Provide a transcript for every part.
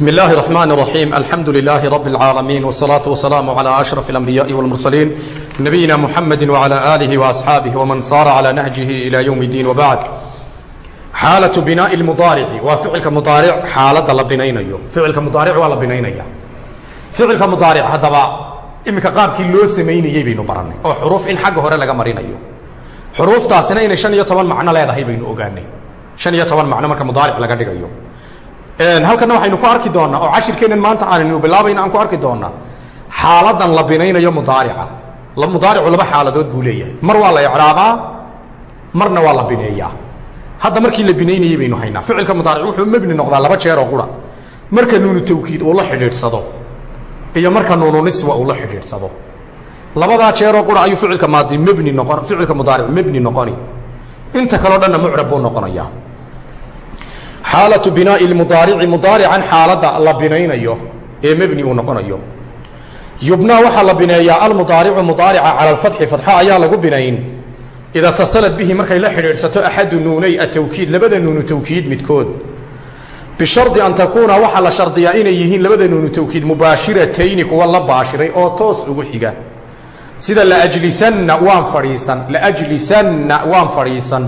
بسم الله الرحمن الرحيم الحمد لله رب العالمين والصلاة والسلام على أشرف الأنبياء والمرسلين نبينا محمد وعلى آله وأصحابه ومن صار على نهجه إلى يوم الدين وبعد حالة بناء المضارع وفعلك مضارع حالة لبنينيو فعلك مضارع ولا بنينيا فعلك مضارع هذا بقى إمك قابك لو سمينيي بينو براني أو حروف إن حق هورا لغا مرينيو حروف تاسنا إن شن يطبان معنى لا يدهي بينو أغاني شن يطبان معنى مركا مضارع لغا ديغيو halkana waxaynu ku arki doonaa oo cashirkeenan maanta aanaynu bilaabayna aan ku arki doonaa xaaladan la binaynayo mudaarica. Mudaaricu laba xaaladood buu leeyahay. Mar waa la icraabaa marna waa la bineeyaa. Hadda markii la binaynayey baynu haynaa. Ficilka mudaaric wuxuu mebni noqdaa laba jeer oo qura. Marka nuunu tawkiid uu la xidhiidhsado iyo marka nuunu niswa uu la xidhiidhsado. Labadaa jeeroo qura ayuu ficilka maadi mebni noqon ficilka mudaaric mebni noqoni. Inta kaleo dhanna mucrab buu noqonayaa xaalatu binaa'i lmudaarici mudaarican xaaladda la binaynayo ee mebni uu noqonayo. Yubnaa waxaa la bineeyaa almudaaricu mudaarica cala alfatxi fatxa ayaa lagu binayn. Ida tasalad bihi markay la xidhiidhsato axadu nuunay atawkiid labada nuunu tawkiid midkood. Bishardi an takuuna waxaa la shardiyaa inay yihiin labada nuunu tawkiid mubaashiratayni kuwa la baashiray oo toos ugu xiga. Sida laajlisanna waan fadhiisan. Laajlisanna waan fadhiisan.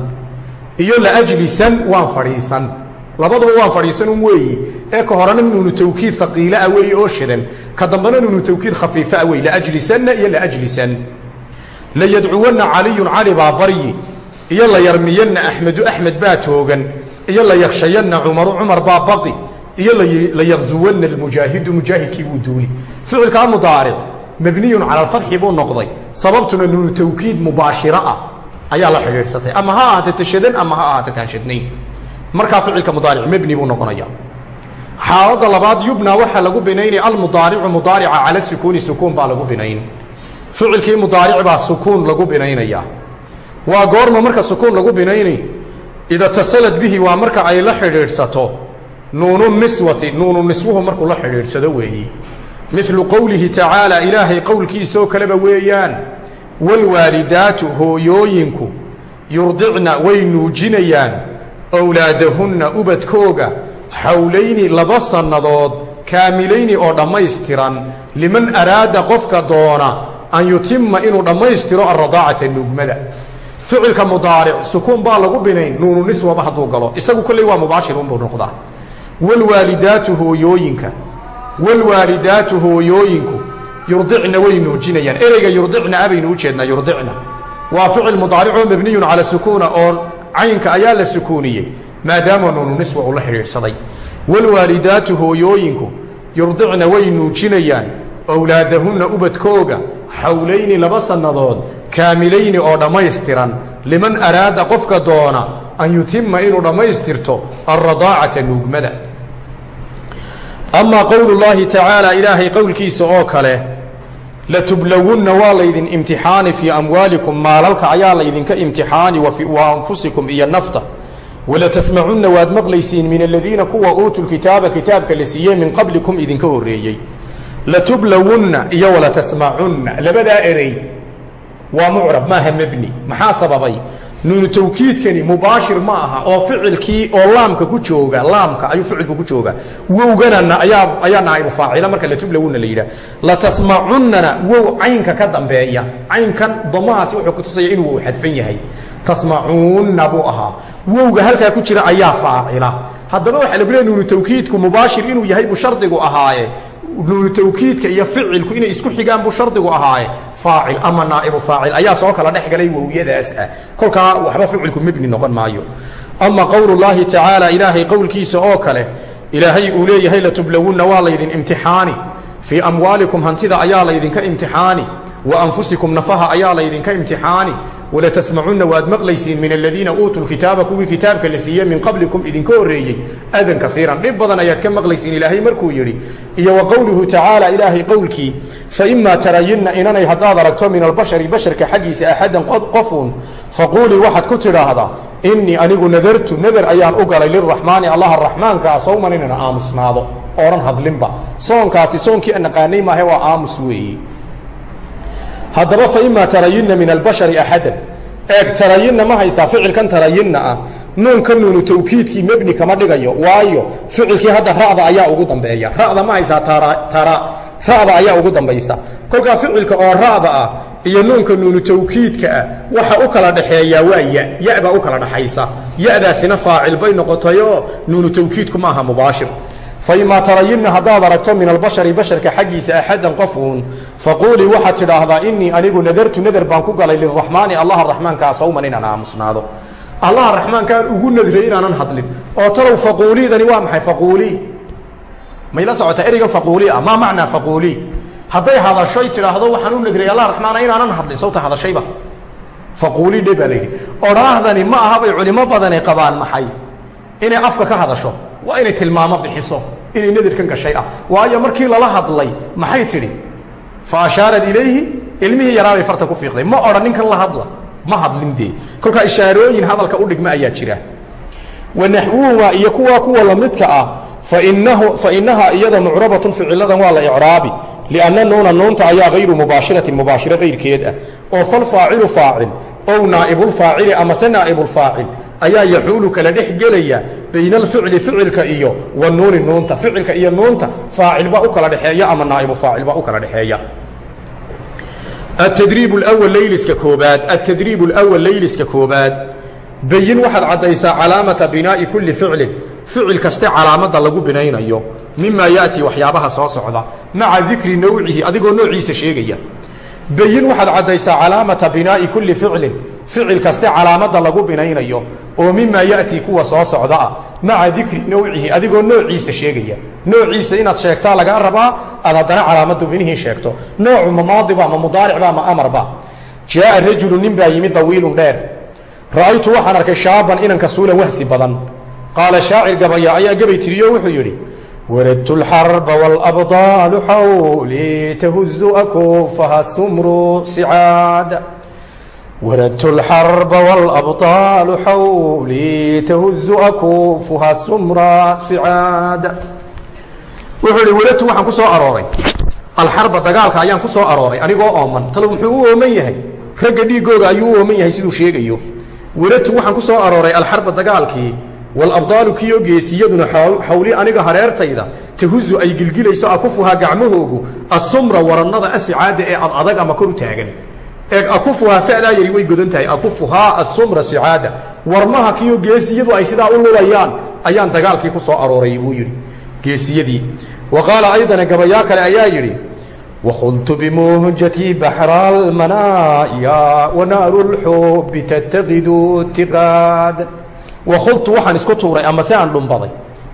Iyo laajlisan waan fadhiisan labaduba waan fadhiisan un weeyi. Ee ka horena nuunu tawkiid haqiilaa weeye oo shidan. Ka dambena nuunu tawkiid khafiifaa wey laajlisanna iyo laajlisan layadcuwanna caliyun cali baa baryi. Iyo layarmiyanna axmedu axmed baa toogan. Iyo layakshayanna cumaru cumar baa baqi. Iyo layaqzuwanna almujaahidu mujaahidkii buu duuli. Ficilkaa mudaaric mabniyun cala alfatxi buu noqday. Sababtuna nuunu tawkiid mubaashira ah ayaa la xidhiidhsatay ama ha ahaate tashadan ama ha ahaate taanshadnayn markaa ficilka mudaaric mebni buu noqonaya xaaladda labaad yubnaa waxaa lagu binaynaya almudaaricu mudaarica cala sukuuni sukuun baa lagu binayn. Ficilkii mudaaric baa sukuun lagu binaynaya waa goorma marka sukuun lagu binaynay ida tasalad bihi waa marka ay la xidhiidhsato. Nuunu niswati nuunu niswuhu markuu la xidhiidhsado weeyi. Milu qowlihi tacaala ilaahay qowlkiisoo kaleba weeyaan waalwaalidaatu hooyooyinku yurdicna way nuujinayaan owlaadahunna ubadkooga xawlayni laba sannadood kaamilayni oo dhammaystiran liman araada qofka doona an yutima inuu dhammaystiro alradaacata nuugmada. Ficilka mudaaric sukuun baa lagu binayn nuunu niswaba hadduu galo. Isagu kolley waa mubaashir unbuu noqdaa. Waalwaalidaatu hooyooyinka waalwaalidaatu hooyooyinku yurdicna way nuujinayaan. Ereyga yurdicna abaynu u jeednaa yurdicna. Waa ficil mudaaricoo mabniyun cala sukuuna oo caynka ayaa la sukuuniyey maadaama nuunu niswa uu la xidhiidhsaday. Waalwaalidaatu hooyooyinku yurdicna way nuujinayaan owlaadahunna ubadkooga xawlayni laba sannadood kaamilayni oo dhammaystiran. Liman araada qofka doona an yutima inuu dhammaystirto alradaacata nuugmada. Amaa qowlu llaahi tacaala ilaahay qowlkiisa oo kale latublawunna waa laydin imtixaani fii amwaalikum maalalka ayaa laydinka imtixaani wa anfusikum iyo nafta. Walatasmacunna waad maqlaysiin min aladiina kuwa uutuu kitaaba kitaabka la siiyey min qablikum idinka horreeyey. Latublawunna iyo walatasmacunna labadaa erey waa mucrab maaha mebni maxaa sababay nuunu tawkiidkani mubaashir ma aha oo ficilkii oo laamka ku jooga laamka ayuu ficilku ku jooga. Wowganana ayaa ayaa naaibu faacila marka latublawunna la yidhah latasmacunnana wow caynka ka dambeeya. Caynkan damahaasi wuxuu kutusaya inuu wow xadfan yahay. Tasmacuunna buu ahaa. Wowga halkaa ku jira ayaa faacila. Haddaba waxaa lagu leey nuunu tawkiidku mubaashir inuu yahay buu shardigu ahaaye nuunu tawkiidka iyo ficilku inay isku xigaan buu shardigu ahaaye faacil ama naaibu faacil ayaa soo kala dhex galay wowyadaas ah. Kolkaa waxba ficilku mebni noqon maayo. Ama qowlu llaahi tacaala ilaahay qowlkiisa oo kale ilaahay uu leeyahay latublawunna waa laydin imtixaani. Fii amwaalikum hantida ayaa laydinka imtixaani. Wa anfusikum nafaha ayaa laydinka imtixaani walatasmacunna waad maqlaysiin min aladiina uutuu kitaaba kuwii kitaabka la siiyey min qablikum idinka horreeyey adan kaiiran dhib badan ayaad ka maqlaysiin ilaahay markuu yidhi iyo wa qowluhu tacaala ilaahay qowlkii faimaa tarayinna inanay haddaad aragto min albashari basharka xaggiisa axadan qofuun faquulii waxaad ku tidhaahdaa innii anigu nadartu nadar ayaan u galay liraxmaani allaha raxmaankaa sawman inana aamusnaado ooran hadlinba soonkaasi soonkii naqaanay maahe waa aamus weeye haddaba fa imaa tarayinna min albashari axadan. Eeg tarayinna ma haysaa ficilkan tarayinna ah. Nuunka nuunu tawkiidkii mebni kama dhigayo waayo ficilkii hadda ra'da ayaa ugu dambeeya. Ra'da ma haysaa ra'da ayaa ugu dambaysa. Kolkaa ficilka oo ra'da ah iyo nuunka nuunu tawkiidka ah waxa u kala dhaxeeyaa waa ya ya baa u kala dhaxaysa. Yadaasina faacil bay noqotayoo nuunu tawkiidku ma aha mubaashir faimaa tarayinna haddaad aragto min albashari basharka xaggiisa axaddan qof uun faquulii waxaad tidhaahdaa innii anigu nadartu nadar baan ku galay liraxmaani allaha raxmaankaa sawman inaan aamusnaado allaha raxmaankaan ugu nadray inaanan hadlin oo talow faquuliidani waa maxay faquulii mayla socotaa ereygan faquulii ah maa macnaa faquulii hadday hadashoy tidhaahdo waxaan u nadray allah raxmaana inaanan hadlin sawta hadashayba faquulii dhe baa layidhi odhaahdani ma aha bay culimo badani qabaan maxay inay afka ka hadasho waa inay tilmaamo bixiso inay nadirkan gashay. Ah waayo markii lala hadlay maxay tidhi? Fa ilayhi ilmihii yaraabay farta ku fiiqday. Ma odhan ninkan la hadla ma hadlin dee. Kolkaa ishaarooyin hadalka u dhigma ayaa jira. Wanaxwuhumaa iyo kuwaa kuwa lamidka ah fainahaa iyada mucrabatun ficiladan waa la icraabi lianna nuuna nuunta ayaa hayru mubaashiratin mubaashiro kayrkeed ah oo falfaacilu faacil ow naa'ibulfaacili amase naa'ibulfaacil ayaa yaxuulu kala dhex gelaya bayna alficli ficilka iyo wa nuuni nuunta. Ficilka iyo nuunta faacilba u kala dhexeeya ama naa'ibu faacilba u kala dhexeeya. Atadriib lwal layliska koobaad atadriib lwal layliska koobaad bayin waxaad caddaysaa calaamata binaa'i kulli ficlin. Ficil kaste calaamadda lagu binaynayo mimaa ya'tii waxyaabaha soo socda maca dikri nawcihi adigoo noociisa sheegaya bayin waxaad caddaysaa calaamata binaa'i kulli ficlin. Ficil kaste calaamadda lagu binaynayo oo mimaa ya'tii kuwa soo socda ah maca dikri nawcihi adigoo noociisa sheegaya. Noociisa inaad sheegtaa lagaa rabaa aad haddana calaamaddu binihii sheegto. Noocu ma maadiba ma mudaaricba ma amarba jaaa rajulu nin baa yimid dawiilun dheer. Ra'aytu waxaan arkay shaaban inanka suulan wahsi badan. Qaala shaacir gabaya ayaa gabay tiriyo wuxuu yidhi waradtu lxarba wاlabdaalu xawlii tahuzu akufaha sumru sicaada waradtu lxarba wاlabطaalu xawlii tahuzu akufuha sumra sicaada wuxuu ihi waradtu waxaan ku soo arooray alxarba dagaalka ayaan ku soo arooray anigoo ooman talo muxuu u ooman yahay ragga dhiigooga ayuu u ooman yahay siduu sheegayo waradtu waxaan ku soo arooray alxarba dagaalkii walabdaalu kiyo geesiyaduna xawli aniga hareertayda tahuzu ay gilgilayso akufuhaa gacmahoogu asumra warannada asicaada ee adadag ama kor u taagan. Eeg akufuhaa fadaa yari way godan tahay akufuhaa asumra sicaada warmaha kiyo geesiyadu ay sidaa u lulayaan ayaan dagaalkii ku soo arooray buu yidhi. Geesiyadii. Wa qaala aydana gabayaa kale ayaa yidhi wakhultu bimuhjatii baxra almanaaya wanaaru lxubi tattaqidu tiqaada wakhultu waxaan isku tuuray ama se aan dhumbaday.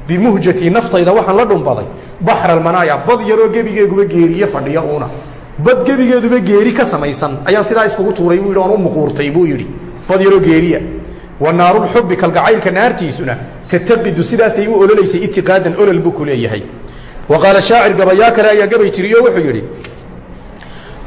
Bimuhjatii naftayda waxaan la dhumbaday. Baxra almanaaya bad yaroo gebigeeguba geeriye fadhiya uuna. Bad gebigeeduba geeri ka samaysan. Ayaan sidaa iskugu tuuray buu yidhi oon u muquurtay buu yidhi. Bad yaroo geeriya. Wa naarulxubbi kalgacaylka naartiisuna tataqidu sidaasay u ololaysay itiqaadan olol buu ku leeyahay. Wa qaala shaacir gabayaa kale ayaa gabay tiriyo wuxuu yidhi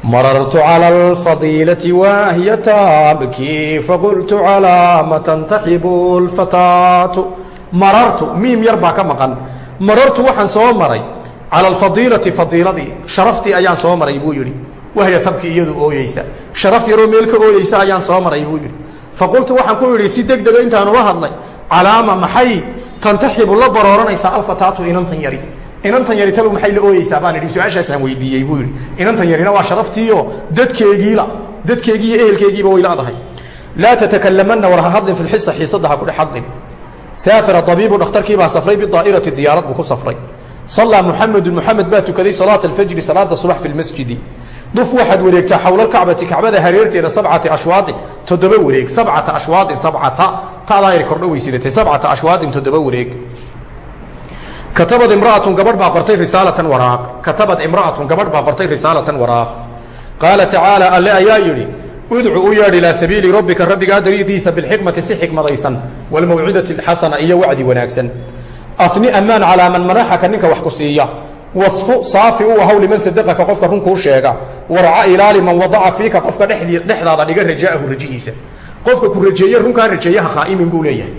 marartu calى alfadiilati wahiya taabkii faqultu calaa ma tantaxibu lfataatu marartu miim yar baa ka maqan marartu waxaan soo maray cala alfadiilati fadiiladii sharaftii ayaan soo maray buu yidhi wahya tabkii iyadu ooyeysa sharaf yaroo meel ka ooyeysa ayaan soo maray buu yidhi faqultu waxaan ku idhi si deg dega intaanu la hadlay calaama maxay tantaxibu la barooranaysaa alfataatu inantan yari inantan yari talow maxay la ooyeysaa? Baan idhi su'aashaasaan weydiiyey buu yidhi. Inantan yarina waa sharaftiiyo dadkeegiila dadkeegii iyo ehelkeegiiba way laadahay laa tatakalamanna war ha hadlin fi lxisa xiisadda ha kudhex hadlin. Saafara abiibu dhakhtarkiibaa safray bidaa'irati diyaarad buu ku safray. Sallaa muxamedun muxamed baa tukaday salaata alfajri salaada subax fi lmasjidi duf waxaad wareegtaa xawla alkacbati kacbada hareerteeda sabcati ashwaadin toddoba wareeg sabcata ashwaadin sabcata taadaa yar kordho weysidatay sabcata ashwaadin toddoba wareeg katabad imra'atun gabadh baa qortay risaalatan waraaq katabad imra'atun gabadh baa qortay risaalatan waraaq qaala tacaala alle ayaa yidhi udcu u yeedh ilaa sabiili rabbika rabbigaa dariiqiisa bilxikmati si xikmadaysan walmawcidati xasana iyo wacdi wanaagsan afni ammaan calaa man manaxaka ninka wax ku siiya wasfu saafi u ahaw liman sadaqaka qofka runkuu sheega warca ilaali man wadaca fiika qofka dhexdaada dhiga rajaahu rajihiisa qofka ku rajeeye runkaa rajeeyaha khaa'imin buu leeyahay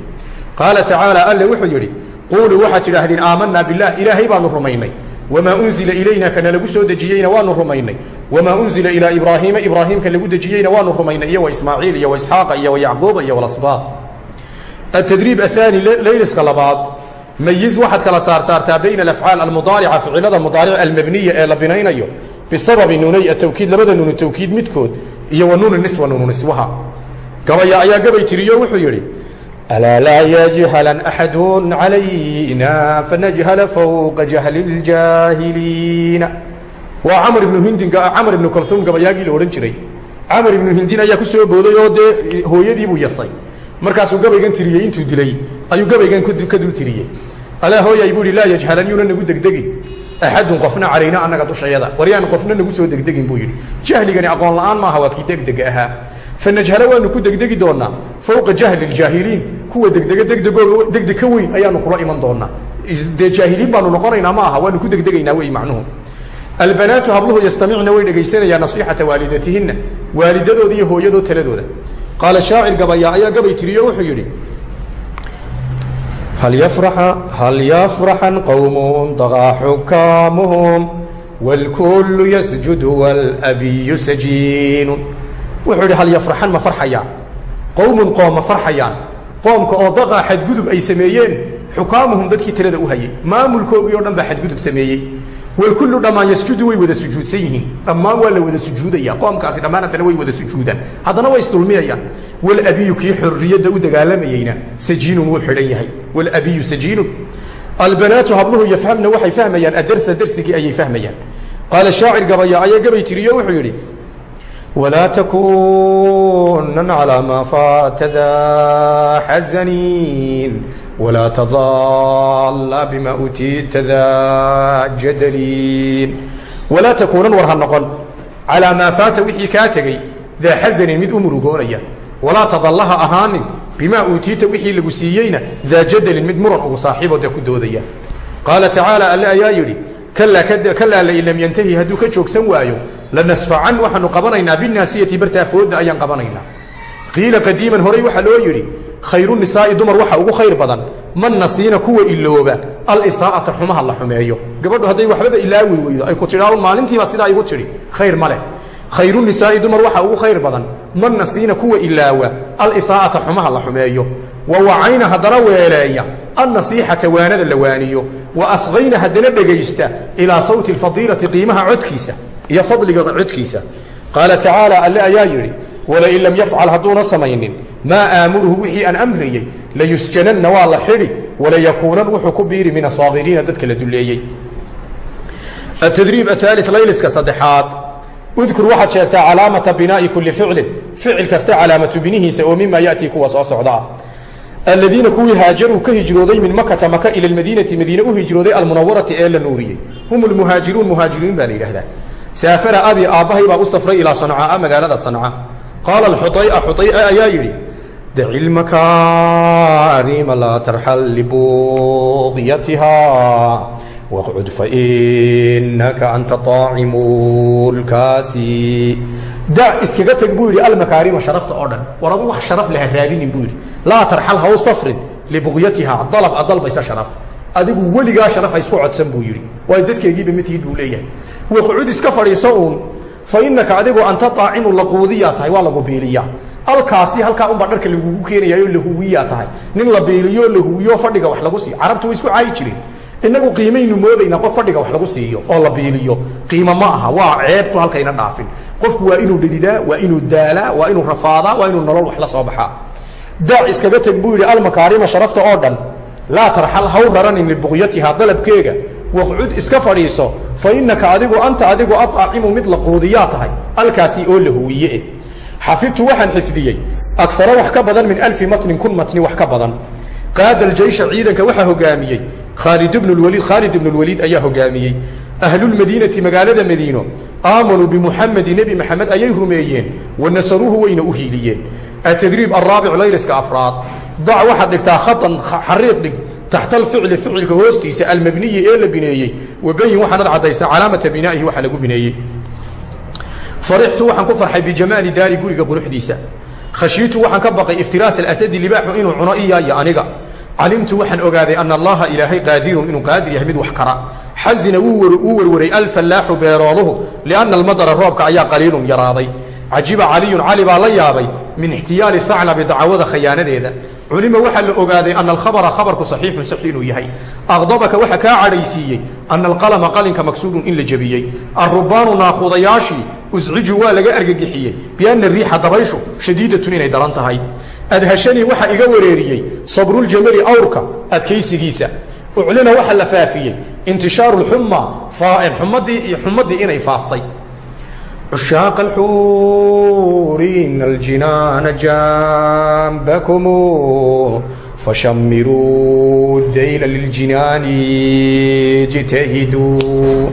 qaala tacaala alle wuxuu yidhi quuluu waxaad tidhaahdeen aamanaa bilah ilaahay baanu rumaynay. Wamaa unzila ilayna kana soo dejiyeyna waanu rumaynay. Wamaa unzila ilaa ibraahiima ibraahiimka lagu dejiyeyna waanu rumaynay. Iyo wa ismaaciil iyo wa isxaaqa iyo wa yacquuba iyo walasbaaq atadriib ahaani layliska labaad. Mayiz waxaad kala saarsaartaa bayna alafcaal almudaarica ficilada mudaaric almabniya ee la binaynayo. Bisababi nuunay atawkiid labada nuunu tawkiid midkood iyo wa nuunu niswa nuunu niswaha. Gabaya ayaa gabay tiriyo wuxuu yidhi alaa laa yajhalan axadun calayna fanajhala fowqa jahli ljaahiliina waa camar ibnu hindin camar ibnu kalhuum gabayaagii la odhan jiray camar ibnu hindin ayaa ku soo booday oo dee hooyadiibuu yasay markaasuu gabaygan tiriyey intuu dilay ayuu gabaygan ka dul tiriyey alaa hooyay buu ihi laa yajhalan yuuna nagu degdegin axadun qofna calayna annaga dushayada waryaan qofna nagu soo degdegin buu yidhi jahligani aqoon la'aan maaha waa kii degdega ahaa fanajhala waanu ku degdegi doonaa fowqa jahli ljaahiliin kuwa degdega degdegooga degdeg ka weyn ayaanu kula iman doonaa dee jaahiliin baanu noqonaynaa ma aha waanu ku degdegaynaa wey macnuhu albanaatu habluhu yastamicna way dhegaysanayaan nasiixata waalidatihinna waalidadooda iyo hooyadoo taladooda qaala shaacir gabaya ayaa gabay tiriyo wuxuu yidhi hal yafraxa hal yafraxan qowmun daqaa xukaamuhum wاlkullu yasjudu wاlabiyu sajiinu wuxuu yidhi hal yafraxan ma farxayaan qowmun qoom ma farxayaan qoomka oo daqaa xadgudub ay sameeyeen xukaamuhum dadkii talada u hayay. Maamulkoogii oo dhan baa xadgudub sameeyey. Walkullu dhammaan yasjudu way wada sujuudsan yihiin. Dhammaan waa la wada sujuudaya qoomkaasi dhammaan haddana way wada sujuudaan. Haddana way isdulmiyayaan. Walabiyu kii xorriyadda u dagaalamayeyna sajiinun wuu xidhan yahay. Walabiyu sajiinun. Albanaatu habluhu yafhamna waxay fahmayaan. Adarsa darsigii ayay fahmayaan. Qaala shaacir gabaya ayaa gabay tiriyo wuxuu yidhi walaa takunan calaa maa faata daa xazaniin ولا تضال بما أوتيت ذا جدلين ولا تكونا ورها نقل على ما فات وحي كاتغي ذا حزن مد أمر قونيا ولا تضلها أهان بما أوتيت وحي لقسيين ذا جدل مد مرن أو صاحبه ذا كدوديا قال تعالى ألا يا يري كلا كد كلا لئن لم ينتهي هدوك جوك lanasfacan waxaanu qabanaynaa binaasiyati barta afooda ayaan qabanaynaa. Qiila qadiiman horey waxaa loo yidhi khayru nisaa'i dumar waxa ugu khayr badan man nasiina kuwa ilooba alisaa'ata xumaha la xumeeyo. Gabadhu hadday waxbaba ilaawi weydo ay ku tidhaaun maalintiibaad sidaa igu tidhi khayr ma khayru nisaa'i dumar waxa ugu khayr badan man nasiina kuwa ilaawa alisaa'ata xumaha la xumeeyo. Wa wacayna haddana weeleeya annasiixata waanada la waaniyo wa asqayna haddana dhegaysta ilaa sawti alfadiilati qiimaha codkiisa iyo fadliga codkiisa. Qaala tacaala alle ayaa yidhi walain lam yafcal hadduuna samaynin maa aamuruhu wixii aan amrayey layusjananna waa la xidhi walayakuunan wuxuu ku biiri min asaakiriina dadka la duleeyey atadriib ahaali layliska saddexaad. Udkur waxaad sheegtaa calaamata binaa'i kulli ficlin ficil kasta calaamatu binihiisa oo mima yatii kuwa soo socdaa. Aladiina kuwii haajaruu ka hijrooday min makata maka ila lmadiinati madiine u hijrooday almunawarati ee la nuuriyey. Hum lmuhaajiruun muhaajiriin baa la yidhahdaa saafara abi aabbahay baa u safray ilaa sancaaa magaalada sanca. Qaala xuaya xuaya ayaa yidhi daci lmakaarima laa tarxal libuqyatiha waqcud fainaka anta aacimu lkaasi dac iskaga teg buu yidhi almakaarima sharafta oo dhan war adu wax sharaf leha raadinin buu yidhi. Laa tarxal ha safrin libuqyatiha dalab a dalbaysa sharaf. Adigu weligaa sharaf ha isku codsan buu yidhi. Waayo dadkeegiiba matihid buu leeyahay waqcud iska fadhiiso uun. Fa inaka adigu anta aacimu laquudiyaa tahay waa lagu biiliyaa. Alkaasi halkaa unbaa dharka lagugu keenayayo lahuwiyaa tahay. Nin la biiliyo lahuwiyo fadhiga wax lagu siiyo. Carabtu way isku caayi jireen inagu qiimaynu moodaynaa qof fadhiga wax lagu siiyo oo la biiliyo. Qiimo ma aha waa ceebtu halkayna dhaafin. Qofku waa inuu dhedidaa waa inuu daalaa waa inuu rafaadaa waa inuu nolol wax la soo baxaa. Daac iskaga teg buu yidhi almakaarima sharafta oo dhan laa tarxal haw raranin libuqyatiha dalabkeega waqcud iska fadhiiso fa inaka adigu anta adigu aaacimu mid la quudiyaa tahay alkaasi oo la huwiye xafidtu waxaan xifdiyey agara wax ka badan min alfi matnin kun matni wax ka badan. Qaada aljeysha ciidanka waxaa hogaamiyey khaalid bnu lwaliid khaalid ibnu lwaliid ayaa hogaamiyey. Ahlulmadiinati magaalada madiino aamanuu bimuxamedi nebi maxamed ayay rumeeyeen wa nasaruuhu wayna u hiiliyeen. Atadriib araabic layliska afraad. Dac waxaad dhigtaa khatan xariiq dhig taxta alficli ficilka hoostiisa almabniyi ee la bineeyey. Wabayin waxaanad caddaysaa calaamata binaa'ihi waxa lagu bineeyey. Farixtu waxaan ku farxay bijamaali daari guriga quruxdiisa. Khashiitu waxaan ka baqay iftiraas alasadi libaaxu inuu cuno iya iyo aniga. Calimtu waxaan ogaaday ana allaha ilaahay qaadirun inuu qaadir yahay mid wax kara. Xazina wuu werwaray alfallaaxu beerooluhu lianna almadara roobka ayaa qaliilun yaraaday. Cajiba caliyun cali baa la yaabay min ixtiyaali haclabi dacwada khayaanadeeda culima waxaa la ogaaday ana alkhabara khabarku saxiixun sax inuu yahay. Aqdabaka waxa kaa cadhaysiiyey ana alqalama qalinka maksuurun in la jebiyey. Alrubaanu naakudayaashii usciju waa laga argagixiyey bianna riixa dabayshu shadiidatun inay daran tahay. Adhashanii waxaa iga wareeriyey sabruljamali awrka adkaysigiisa. Uclina waxaa la faafiyey intishaaru lxuma xumadii xumadii inay faaftay عشاق الحور إن الجنان جنبكم فشمروا الديل للجنان اجتهدوا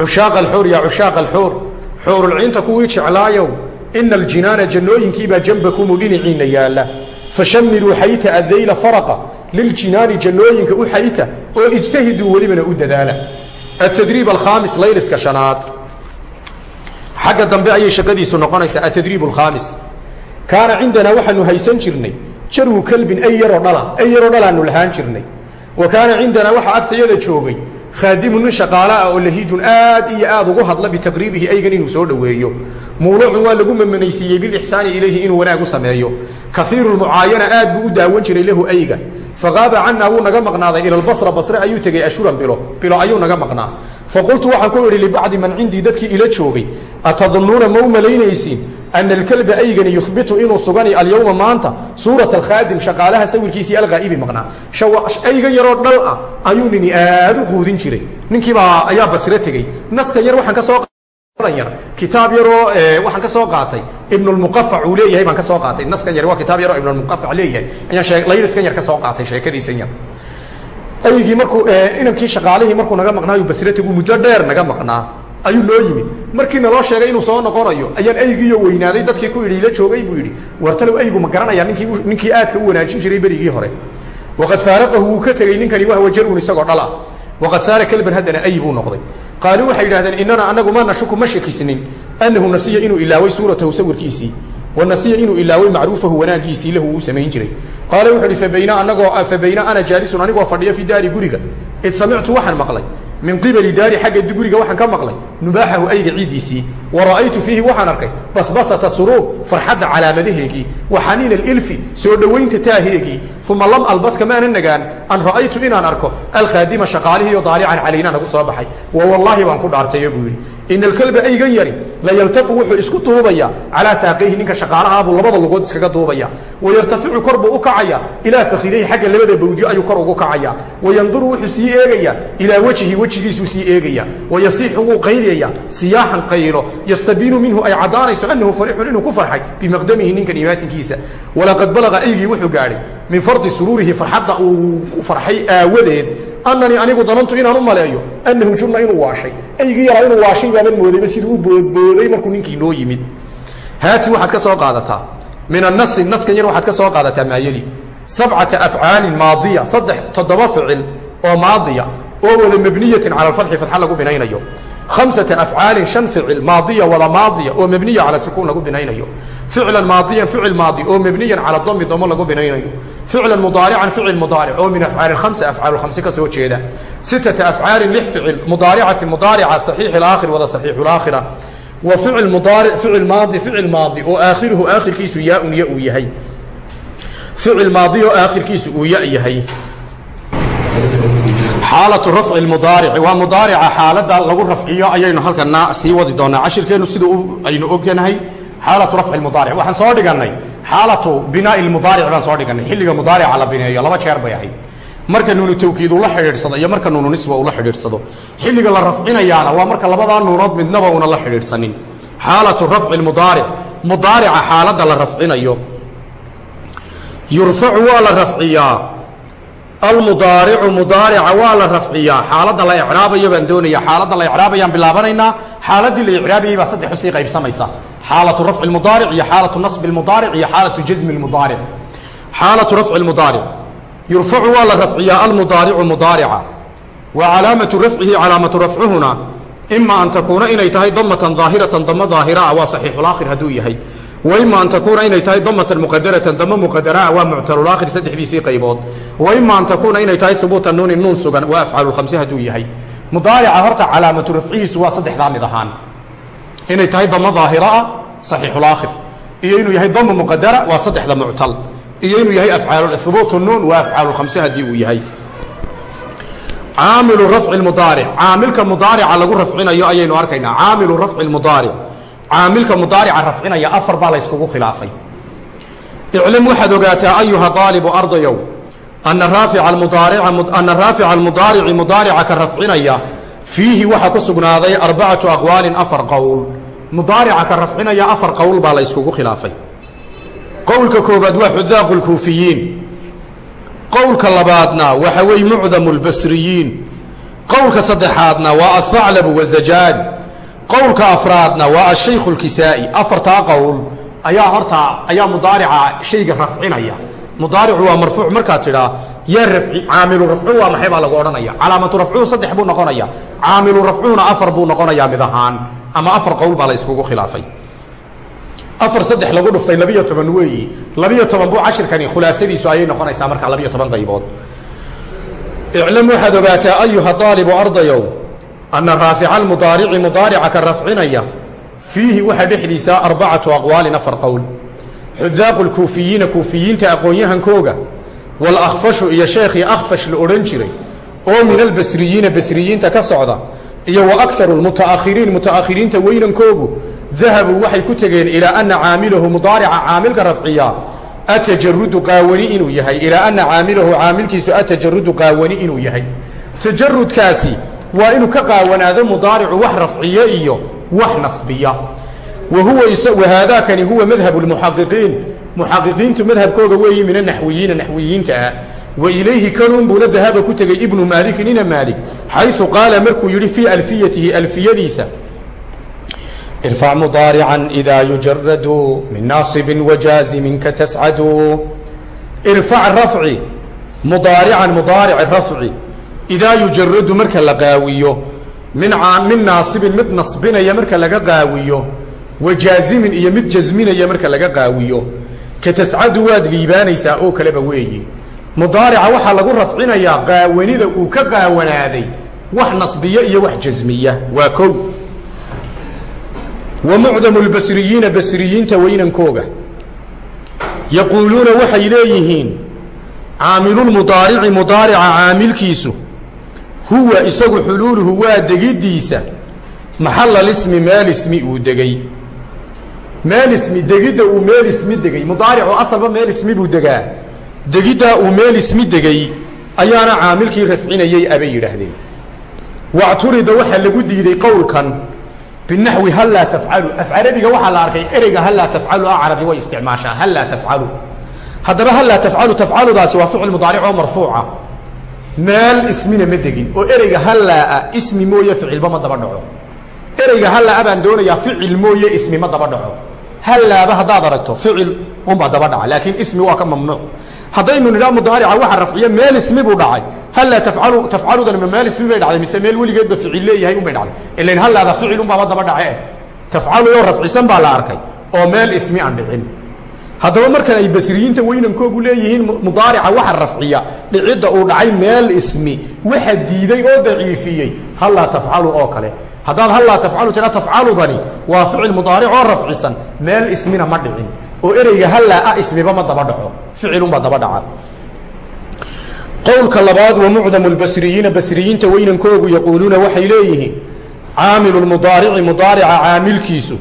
عشاق الحور يا عشاق الحور حور العين تكوي جعلايو إن الجنان جنوينكيبا جنبكم لنعين يالا فشمروا حيت الذيل فرق للجنان جنوينك أحيت واجتهدوا ولمن أددالا التدريب الخامس ليلس كشنات xagga dambe ayay shaqadiisu noqonaysaa atadriib alkhaamis kaana cindanaa waxaanu haysan jirnay jarwu kelbin ay yaroo dhala ay yaroo dhalaanu lahaan jirnay. Wa kaana cindanaa waxaa agtayada joogay khaadimu nin shaqaala ah oo lahiijun aad iyo aad ugu hadla bitaqriibihi aygan inuu soo dhoweeyo. Muuluucun waa lagu mamanaysiiyey bilixsaani ilayhi inuu wanaag u sameeyo. Kaiiru lmucaayana aad buu u daawan jiray lahu ayga faqaaba cannaa wuu naga maqnaaday ila lbasra basre ayuu tegey ashuran bilo bilo ayuu naga maqnaa. Faqultu waxaan ku idhi libacdi man cindii dadkii ila joogay atadunnuuna ma u malaynaysiin ana alkalba aygani yuhbitu inuu sugani alyowma maanta? Suurat alkhaadim shaqaalaha sawirkiisii alghaa'ibi maqnaa. Aygan yaroo dhal ah ayuu nini aad u quudin jiray. Ninkiibaa ayaa basre tegey. Naskan yar waxaan ka soo kitaab yaroo waxaan ka soo qaatay. Ibnulmuqafac uu leeyahay baan ka soo qaatay. Naskan yar waa kitaab yaroo ibnulmuqafac leeyahay. Ayaan shee layliskan yar ka soo qaatay sheekadiisan yar. Aygii markuu inankii shaqaalihii markuu naga maqnaayu basre teguu muddo dheer naga maqnaa. Ayuu noo yimid markii naloo sheegay inuu soo noqonayo ayaan aygiiyo weynaaday dadkii ku yidhi ila joogay buu yidhi. Wartalow aygu ma garanayaa ninkii aadka u wanaajin jiray berigii hore. Waqad faaraqahu wuu ka tegey ninkani wahwa jarun isagoo dhal ah waqad saara kelban haddana ay buu noqday qaaluu waxay yidhahdeen inana anagu ma nashuku ma shakisnin annahu nasiya inuu ilaaway suuratahu sawirkiisii wanasiya inuu ilaaway macruufahu wanaagiisii lahu uu samayn jiray qaala wuxuu ihi fabayna anagoo fabayna ana jaalisun anigoo fadhiya fi daari guriga id samictu waxaan maqlay min qibali daari xagga guriga waxaan ka maqlay nubaaxahu ayga ciidiisii wa ra'aytu fiihi waxaan arkay basbasata suruur farxadda calaamadaheegii wa xaniina alilfi soo dhowaynta taaheegii uma lam albadka maana nagaan an ra'aytu inaan arko alkhaadima shaqaalihiiyo daarican calayna nagu soo baxay. Wa wallaahi baan ku dhaartayo buu yidhi ina alkalba aygan yari la yaltafu wuxuu isku duubaya calaa saaqayhi ninka shaqaalahaabuu labada lugood iskaga duubaya wayartaficu kor buu u kacaya ilaa fakidayhi xagga labada bawdyo ayuu kor ugu kacaya wayanduru wuxuu sii eegaya ilaa wejhi wejigiisuu sii eegaya wayasiixu wuu qayliyaya siyaaxan qaylo yastabiinu minhu ay caddaanayso annahu farixun inuu ku farxay bimaqdamihi ninkan imaatinkiisa walaqad balaqa aygii wuxuu gaadhay min fardi suruurihi farxadda uu farxay aawadeed annanii anigu danantu inaan u maleeyo annahu junna inuu waashay. Aygii yaraa inuu waashay baaban moodayba siduu u boodbooday markuu ninkii noo yimid. Haati waxaad ka soo qaadataa. Min annasi naskan yar waxaad ka soo qaadataa maayeli. Sabcata afcaalin maadiya saddex toddoba ficil oo maadiya oo wada mabniyatin cala alfatxi fatxa lagu binaynayo hamsata afcaalin shan ficil maadiya wada maadiya oo mabniya cala sukuun lagu binaynayo ficlan maadiyan ficil maadi oo mabniyan cala dami damo lagu binaynayo ficlan mudaarican ficil mudaaric oo min afcaali khamsa afcaal khamsi ka soo jeeda sittata afcaalin lix ficil mudaaricati mudaarica saxiix alaakhir wada saxiixu laakhira wa ficil mudaaric ficil maadi ficil maadi oo aakhiruhu aakhirkiisu yaa-un ya uu yahay ficil maadi oo aakhirkiisu uu ya yahay xaalatu rafci mudaarici waa mudaarica xaaladda lagu rafciyo ayaynu halkana sii wadi doonaa. Cashirkeennu sida aynu oganahay xaalatu rafci mudaaric waxaan soo dhigannay xaalatu binaai mudaaric baan soo dhigannay xilliga mudaarica la bineeyo laba jeer bay ahayd. Marka nuunu tawkiid uu la xidhiidhsado iyo marka nuunu nisba uu la xidhiidhsado. Xilliga la rafcinayaana waa marka labadaa nuunood midnaba una la xidhiidhsanin. Xaalatu rafci mudaaric mudaarica xaaladda la rafcinayo. Yurfacu waa la rafciyaa almudaaricu mudaarica waa la rafciyaa. Xaaladda la icraabayo baan doonaya xaaladda la icraabayaan bilaabanaynaa. Xaaladdii la icraabayay baa saddex u sii qaybsamaysa. Xaalatu rafci lmudaaric iyo xaalatu nasbi lmudaaric iyo xaalatu jasmi lmudaaric xaalatu rafci lmudaaric yurfacu waa la rafciyaa almudaaricu mudaarica. Wa calaamatu rafcihi calaamatu rafcuhuna. Ima an takuuna inay tahay damatan daahiratan damo daahiraah waa saxiixulaakhir hadduu yahay waima an takuuna inay tahay damatan muqadaratan damo muqadaraa waa muctalulaakhir saddexdiisii qaybood. Waima an takuuna inay tahay hubuuta nuuni nuun sugan waa afcaalulkhamsi hadduu yahay. Mudaarica horta calaamatu rafcihiisu waa saddexdaa mid ahaan. Inay tahay damo daahiraah saxiixulaakhir iyo inuu yahay damo muqadara waa saddexda muctal. Iyo inuu yahay hubuut nuun waa afcaalulkhamse haddii uu yahay. Caamilu rafci mudaaric. Caamilka mudaarica lagu rafcinayo ayaynu arkaynaa. Caamilu rafci mudaaric caamilka mudaarica rafcinaya afar baa layskugu khilaafay. Iclam waxaad ogaataa ayuha aalibu ardayow ana raafica almudaarici mudaarica ka rafcinaya fiihi waxaa ku sugnaaday arbacatu aqwaalin afar qowl. Mudaarica ka rafcinaya afar qowl baa la yskugu khilaafay. Qowlka koobaad waa xudaaqu lkuufiyiin qowlka labaadna waxa weeye mucdamu lbasriyiin qowlka saddexaadna waa athaclabu wazajaaj qowlka afraadna waa ashaykhu lkisaa'i afartaa qowl ayaa horta ayaa mudaarica shayga rafcinaya. Mudaaricu waa marfuuc markaad tidhaa yaa rafci caamilu rafcu waa maxay? baa lagu odhanaya calaamatu rafcuhu saddex buu noqonaya caamilu rafcuhuna afar buu noqonayaa mid ahaan. Ama afar qowl baa la yskugu khilaafay. Afar saddex lagu dhuftay labiyo toban weeyi. Labiyo toban buu cashirkani khulaasadiisu ayay noqonaysaa markaa labiyo toban qaybood. Iclam waxaad ogaataa ayuha aalibu ardayow ana raafica almudaarici mudaarica ka rafcinaya fiihi waxaa dhexdiisa arbacatu aqwaalin afar qowl xudaaqu lkuufiyiina kuufiyiinta aqoon-yahankooga walakhfashu iyo sheekhii akhfash la odhan jiray oo min albasriyiina basriyiinta ka socda iyo wa akaru lmutaakhiriin mutaakhiriinta weynankoogu dahabuu waxay ku tegeen ilaa ana caamilahu mudaarica caamilka rafciya atajarudu qaawani inuu yahay ilaa ana caamilahu caamilkiisu atajarudu qaawani inuu yahay tajarudkaasi waa inuu ka qaawanaado mudaaricu wax rafciye iyo wax nasbiya. Wahaadaakani huwa madhabu lmuxaqiqiin muxaqiqiintu madhabkooga weeyi min anaxwiyiina naxwiyiinta ah. Wa ilayhi kanuun buuna dahaba ku tegey ibnu maalikin ina maalik xayu qaala markuu yidhi fii alfiyatihi alfiyadiisa irfac mudaarican idaa yujaradu min naasibin wajaazimin ka tascadu. Irfac rafci mudaarican mudaaric rafci idaa yujaradu marka la qaawiyo min min naasibin mid nasbinaya marka laga qaawiyo wajaazimin iyo mid jasminaya marka laga qaawiyo ka tascadu waad liibaanaysaa oo kaleba weeyi mudaarica waxaa lagu rafcinayaa qaawanida uu ka qaawanaaday wax nasbiya iyo wax jasmiya waa kow wa mucdamu lbasriyiina basriyiinta weynankooga yaquuluuna waxay leeyihiin caamilulmudaarici mudaarica caamilkiisu huwa isagu xuluuluhu waa degiddiisa maxallalismi meel ismi uu degay. Meel ismi degidda uu meel ismi degay. Mudaaricu asalba meel ismi buu degaa. Degiddaa uu meel ismi degay ayaana caamilkii rafcinayey abay yidhaahdeen. Wacturida waxaa lagu diiday qowlkan binaxwi hal laa tafcalu. Af carabiga waxaa la arkay ereyga hal laa tafcalu a carabi way isticmaashaa hal laa tafcalu. Haddaba hal laa tafcalu tafcaludaasi waa ficil mudaaric oo marfuuca meel ismina ma degin oo ereyga hallaa ismi mooye ficilba ma daba dhaco. Ereyga hallaa baan doonayaa ficil mooye ismi ma daba dhaco. Hallaaba haddaad aragto ficil unbaa daba dhaca laakiin ismi waa ka mamnuuc. Haddaynu nidhaa mudaarica waxa rafciya meel ismi buu dhacay. Hallaa tafcalu tafcaludan ma meel ismi bay dhacday mise meel weligeedba ficil leeyahay unbay dhacday. Ilain hallaada ficil unbaaba daba dhace. Tafcalu oo rafcisan baa la arkay oo meel ismi aan dhicin haddaba markan ay basriyiinta weynankoogu leeyihiin mudaarica waxa rafciya dhicidda uu dhacay meel ismi waxa diiday oo daciifiyey hallaa tafcalu oo kale. Haddaad hallaa tafcalu tidha tafcaludani waa ficil mudaaric oo rafcisan meel ismina ma dhicin oo ereyga hallaa ah ismiba ma daba dhaco ficilunbaa daba dhaca. Qowlka labaad wa mucdamu lbasriyiina basriyiinta weynankoogu yaquuluuna waxay leeyihiin caamilu mudaarici mudaarica caamilkiisu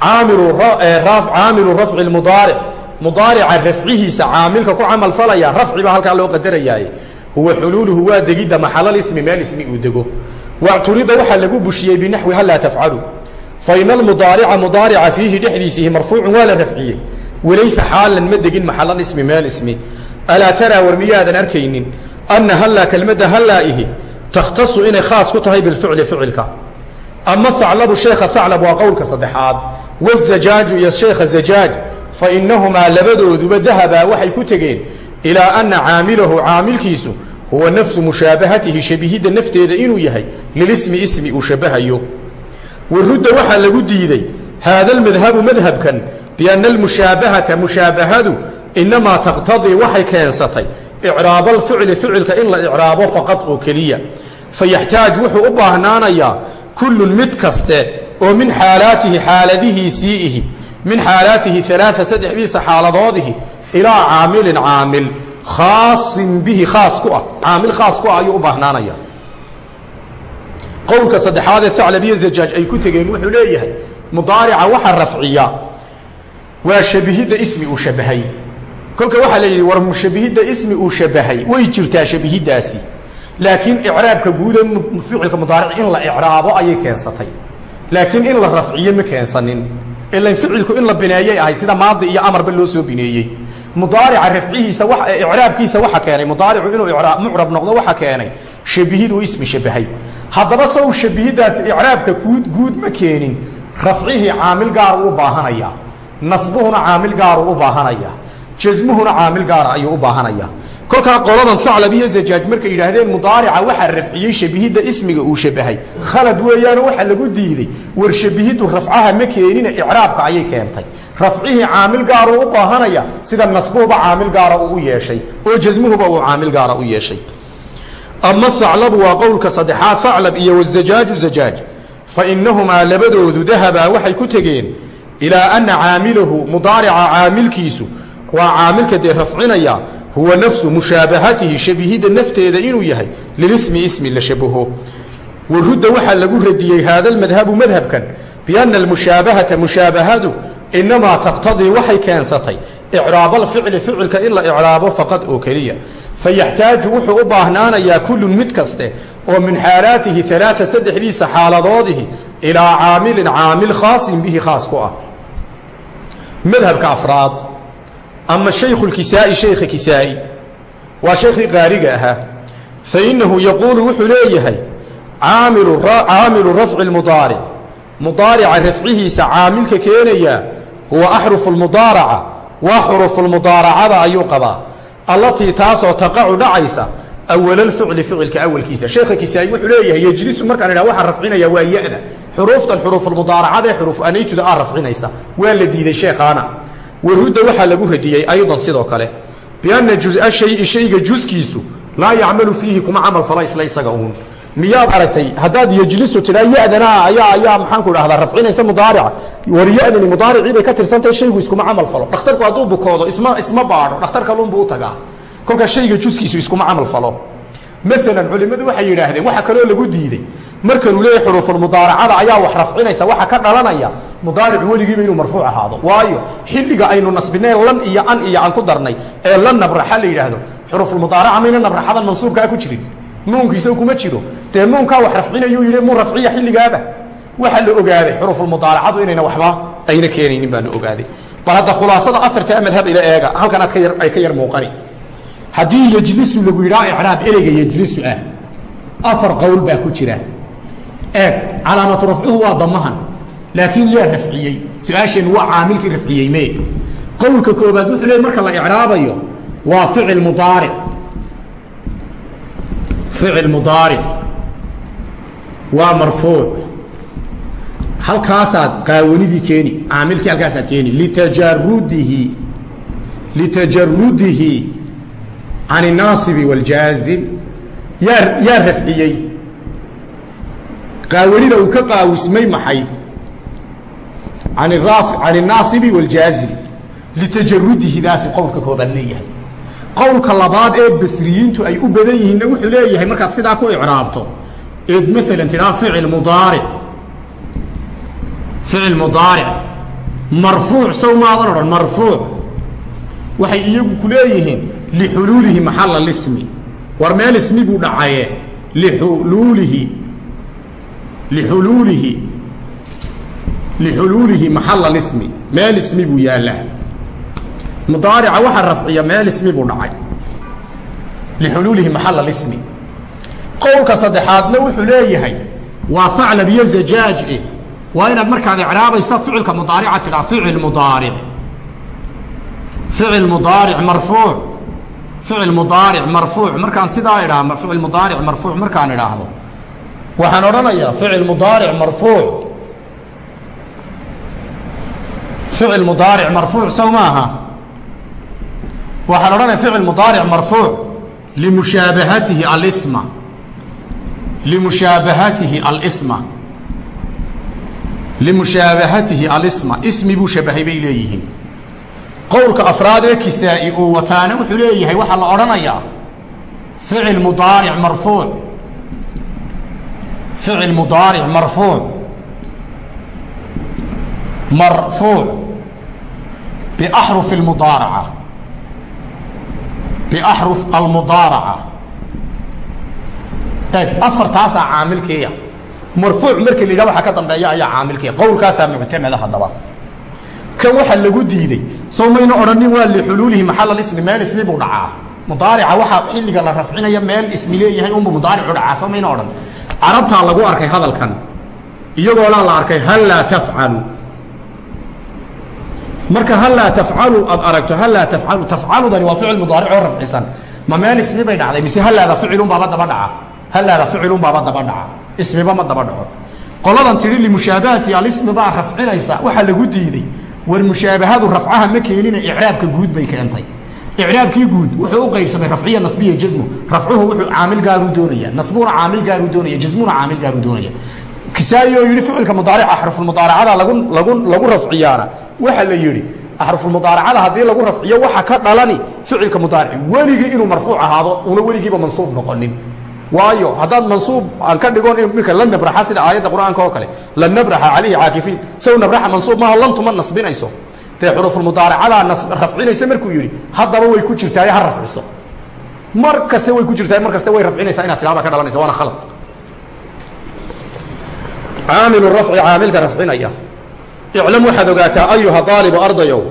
caamilu rafci mudaaric mudaarica rafcihiisa caamilka ku camal falaya rafci baa halkaa loo qadarayaaye huwa xuluuluhu waa degidda maxalal ismi meel ismi uu dego. Wacturida waxaa lagu bushiyey binaxwi hal laa tafcalu. Fa ina almudaarica mudaarica fiihi dhexdiisihi marfuucun waa la rafciyey. Walaysa xaalan ma degin maxalal ismi meel ismi. Alaa taraa war miyaadan arkaynin? Anna hallaa kelmadda hallaa'ihi takhtasu inay khaas ku tahay bilficli ficilka ama aclabu sheekha aclab waa qowlka saddexaad wazajaaju iyo sheekha zajaaj fa inahumaa labadooduba dahabaa waxay ku tegeen ilaa ana caamilahu caamilkiisu huwa nafsu mushaabahatihi shabihidda nafteeda inuu yahay lilismi ismi uu shabahayo warudda waxaa lagu diiday haada almadhabu madhabkan bianna almushaabahata mushaabahadu inamaa taqtadii waxay keensatay icraaba alficli ficilka in la icraabo faqad oo keliya fayaxtaaj wuxuu u baahnaanayaa kullun mid kaste oo min xaalaatihi xaaladihiisii ihi min xaalaatihi alaaa saddexdiisa xaaladoodihi ilaa caamilin caamil khaasin bihi khaas ku ah caamil khaas ku ah ayuu u baahnaanaya. Qowlka saddexaadee saclabiyo zajaaj ay ku tegeen wuxuu leeyahay mudaarica waxa rafciya waa shabihidda ismi uu shabahay. Kolka waxaa la yidhi war mushabihidda ismi uu shabahay way jirtaa shabihiddaasi. Laakiin icraabka guude ficilka mudaaric in la icraabo ayay keensatay laakiin in la rafciyo ma keensanin. Ilan ficilku in la bineeyay ahayd sida maadi iyo amarba loo soo bineeyey. Mudaarica rafcihiisa icraabkiisa waxa keenay. Mudaaricu inuu mucrab noqdo waxa keenay. Shabihid uu ismi shabahay haddaba sow shabihiddaasi icraabka guud guud ma keenin. Rafcihii caamil gaaru u baahanaya. Nasbuhuna caamil gaaru u baahanaya. Jasmuhuna caamil gaara ayuu u baahanaya kolkaa qoladan saclab iyo zajaaj markay yidhaahdeen mudaarica waxaa rafciyey shabihidda ismiga uu shabahay. Khalad weeyaano waxa lagu diiday. War shabihiddu rafcaha ma keenina icraabka ayay keentay. Rafcihii caamil gaaru u baahanaya sida nasbuhuba caamil gaara uu u yeeshay oo jasmuhuba uu caamil gaara u yeeshay. Ama saclabu waa qowlka saddexaad saclab iyo wazajaaju zajaaj. Fa inahumaa labadoodu dahabaa waxay ku tegeen ilaa ana caamilahu mudaarica caamilkiisu waa caamilka dee rafcinaya huwa nafsu mushaabahatihi shabihidda nafteeda inuu yahay lilismi ismi la shabaho. Warudda waxaa lagu radiyey haada madhabu madhabkan biana almushaabahata mushaabahadu inamaa taqtadii waxay keensatay icraab alficli ficilka in la icraabo faqad oo keliya. Fayaxtaaju wuxuu u baahnaanayaa kullun mid kaste oo min xaalaatihi alaaa saddexdiisa xaaladoodihi ilaa caamilin caamil khaasin bihi khaas ku ah. Madhabka afraad ama shaykhu lkisaa'i shaykha kisaa'i waa shaykhii qaariga ahaa. Fa innahu yaquulu wuxuu leeyahay caamilu rafci lmudaaric mudaarica rafcihiisa caamilka keenayaa huwa axrufu lmudaaraca waa xurufu lmudaaracada ayuu qabaa. Allatii taasoo taqacu dhacaysa awalalficli ficilka awalkiisa. Sheekha kisaa'i wuxuu leeyahay yejlisu markaan idhaha waxaa rafcinaya waa ya-da. Xuruuftan xuruufulmudaaracada ee xuruuf anaytuda aa rafcinaysa. Waa la diiday sheekhaana warudda waxaa lagu radiyey aydan sidoo kale. Bianna juz-a shayi shayga juskiisu laa yacmalu fiihi kuma camal falo isla isaga uun. Miyaad aragtay haddaad yejlisu tidhaa ya-dana ayaa ayaa maxaanku idhahdaa rafcinaysa mudaarica war ya-dani mudaaricii bay ka tirsantahay shaygu iskuma camal falo. Dhakhtarku hadduu bukoodo isma isma baadho dhakhtar kalunbuu u tagaa. Kolkaa shayga juskiisu iskuma camal falo. Maalan culimmadu waxay yidhaahdeen waxa kaloo lagu diiday markanuu leeyahy xuruufulmudaaracada ayaa wax rafcinaysa waxa ka dhalanaya mudaaric weligiiba inuu marfuuc ahaado. Waayo xilliga aynu nasbinay lan iyo an iyo aan ku darnay ee la nabraxa la yidhaahdo xuruufulmudaaraca mayna nabraxadan mansuubkaa ku jirin. Nuunkiisa kuma jiro. Dee nuunkaa wax rafcinayuu yidhi muu rafciya xilligaaba. Waxaa la ogaaday xuruufulmudaaracadu inayna waxba ayna keenaynin baa la ogaaday. Bal hadda khulaasada afartaa madhab ila eega halkan aad ay ka yar muuqani. Haddii yejlisu lagu yidhaha icraab ereyga yejlisu ah afar qowl baa ku jira eeg calaamatu rafcuhu waa damahan laakiin yaa rafciyey. Su'aasheenu waa caamilkii rafciyey mee. Qowlka koobaad wuxuu leey marka la icraabayo waa ficil mudaaric. Ficil mudaaric. Waa marfuuc. Halkaasaad qaawanidii keeni caamilkii halkaasaad keeni. Litajarudihi litajarudihi can اnaasibi wاljaazim yaa yaa rafciyey qaawanida uu ka qaawismay maxay an can الnaasibi wاljaazim litajarudihidaasi qowlka koobaad leeyahay qowlka labaad ee basriyiintu ay u badan yihiinna wuxuu leeyahay markaad sidaa ku icraabto eed maalan tidhaha ficil mudaaric ficil mudaaric marfuuc sow maadan odhan marfuuc waxay iyagu ku leeyihiin lixuluulihi maxala lismi war meel ismi buu dhacaye liuluulihi lixuluulihi lixuluulihi maxala lismi meel ismi buu yaallaa mudaarica waxaa rafciya meel ismi buu dhacay lixuluulihi maxala lismi qowlka saddexaadna wuxuu leeyahay waa faclab iyo zajaaj eh waa inaad markaad icraabayso ficilka mudaarica tidhaa ficil mudaaric ficil mudaaric marfuuc ficil mudaaric marfuuc markaan sidaa idhaa ficil mudaaric marfuuc markaan idhaahdo waxaan odhanayaa ficil mudaaric marfuuc. Ficil mudaaric marfuuc sow maaha. Waxaan odhanaya ficil mudaaric marfuuc limushaabahatihi alisma limushaabahatihi alisma limushaabahatihi alisma ismi buu shabahay bay leeyihiin. Qowlka afraad ee kisaa-i uu wataana wuxuu leeyahay waxaa la odhanayaa. Ficil mudaaric marfuuc ficil mudaaric marfuuc marfuuc biaxrufi almudaaraca biaxruf almudaaraca eeg afartaasaa caamilkiiya marfuuc markii la yidhaha waxa ka dambeeya ayaa caamilkiiya qowlkaasaa muctamada haddaba kan waxaa lagu diiday soo mayna odhanin waa lixuluulihi maxal ismi meel ismi buu dhacaa mudaarica waxaa xilliga la rafcinaya meel ismi leeyahay unbu mudaaricu dhacaa soo mayna odhan carabtaa lagu arkay hadalkan iyagoolaa la arkay hal laa tafcalu? Marka hal laa tafcalu? aad aragto hal laa tafcalu? Tafcaludani waa ficil mudaaric oo rafcisan. Ma meel ismi bay dhacday mise halaada ficilunbaaba daba dhaca? Halaada ficilunbaaba daba dhaca? Ismiba ma daba dhaco. Qoladan tidhi limushaabahati alismi baa rafcinaysa. Waxaa lagu diiday war mushaabahadu rafcaha ma keenina icraabka guud bay keentay icraabkii guud wuxuu u qaybsamay rafciya nasbiya jasmu rafcuhu wuxuu caamil gaaruu doonaya. Nasbuna caamil gaaruu doonaya. Jasmuna caamil gaaruu doonaya. Kisaayi oo yidhi ficilka mudaaric axrufulmudaaracada lagu lagu lagu rafciyaana waxaa la yidhi axrufulmudaaracada haddii lagu rafciyo waxa ka dhalani ficilka mudaaric weligii inuu marfuuc ahaado una weligiiba mansuub noqonin. Waayo haddaad mansuub aan ka dhigon minka la nabraxa sida aayadda qur'aanka oo kale la nabraxa calayhi caakifiin. Saw nabraxa mansuub maaha lantuma nasbinayso dee xurufulmudaaracadaa rafcinaysa markuu yidhi haddaba way ku jirtaaye ha rafciso. Mar kaste way ku jirtaa mar kaste way rafcinaysaa inaad tidhahda ka dhalanaysa waana khalad. Caamilu rafci caamilka rafcinaya. Iclam waxaad ogaataa ayuha daalibu ardayow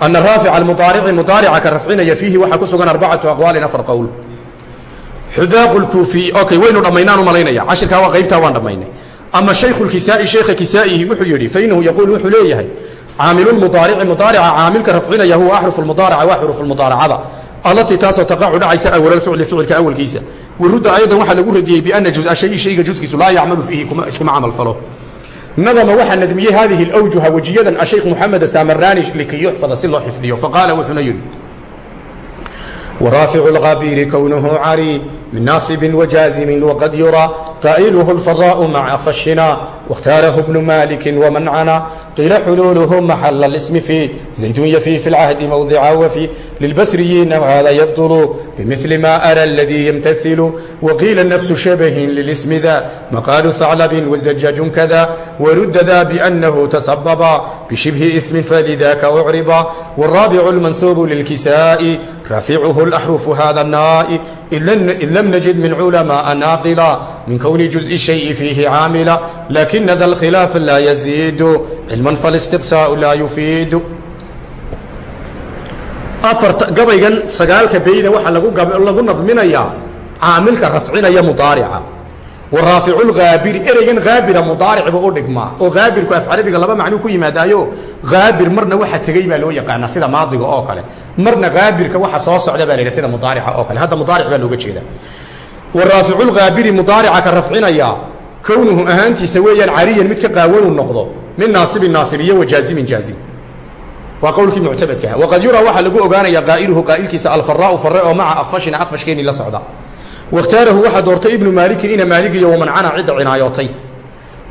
ana raafica almudaarici mudaarica ka rafcinaya fiihi waxaa ku sugan arbacatu aqwaalin afar qowl. Xudaaqu lkuufiy okay waynu dhammaynaan u malaynaya cashirkaa waa qaybtaa waan dhammaynay. Ama shaykhu lkisaa'i sheekha kisaa'ihi wuxuu yidhi fainahu yaquul wuxuu leeyahay caamilmudaarici mudaarica caamilka rafcinaya huwa axrufu mudaaraca waa xurufu mudaaracada allatii taasoo taqacu dhacaysa awala ficli ficilka awalkiisa. Warudda ayadan waxaa lagu radiyey biana jua shayi shayga juskiisu laa yacmalu fiihi iskuma camal falo. Nadama waxaa nadmiyey haadihi lawjuha wejiyadan ashaykh muxamed asamaraani likii yuxfada si loo xifdiyo faqaala wuxuuna yidhi waraaficu lqabiiri kownuhu carii من ناصب وجازم وقد يرى قائله الفراء مع خشنا واختاره ابن مالك ومنعنا قيل حلوله محل الاسم في زيد يفي في العهد موضعا وفي للبسريين وهذا يبطل بمثل ما أرى الذي يمتثل وقيل النفس شبه للاسم ذا مقال ثعلب وزجاج كذا ورد ذا بأنه تسبب بشبه اسم فلذاك أعرب والرابع المنسوب للكساء رافعه الأحرف هذا الناء إذ لم نجد من علماء ناقلا من كون جزء الشيء فيه عاملا لكن ذا الخلاف لا يزيد علما فالاستقصاء لا يفيد afarta gabaygan sagaalka beyda waxaa lagu lagu nadminayaa caamilka rafcinaya mudaarica waraaficu lhaabiri ereygan haabira mudaaricba u dhigmaa. Oo haabirku af carabiga laba macnuu ku yimaadaayo haabir marna waxa tegey baa loo yaqaanaa sida maadiga oo kale. Marna haabirka waxa soo socda baa la sida mudaarica oo kale. Hadda mudaaric baa looga jeeda waraaficu lhaabiri mudaarica ka rafcinaya kownuhu ahaantiisa weeyaan cariyan mid ka qaawanuu noqdo. Min naasibin naasibiyo wa jaazimin jaazim. Waa qowlkii muctabadkaha waqad yuraa waxaa lagu ogaanaya qaa'iluhu qaa'ilkiisa alfaraau fare oo maca akfashina akfashkeeni la socda wakhtaarahu waxaa doortay ibnu maalikin ina maaligiyo wamancana cidda cinaayootay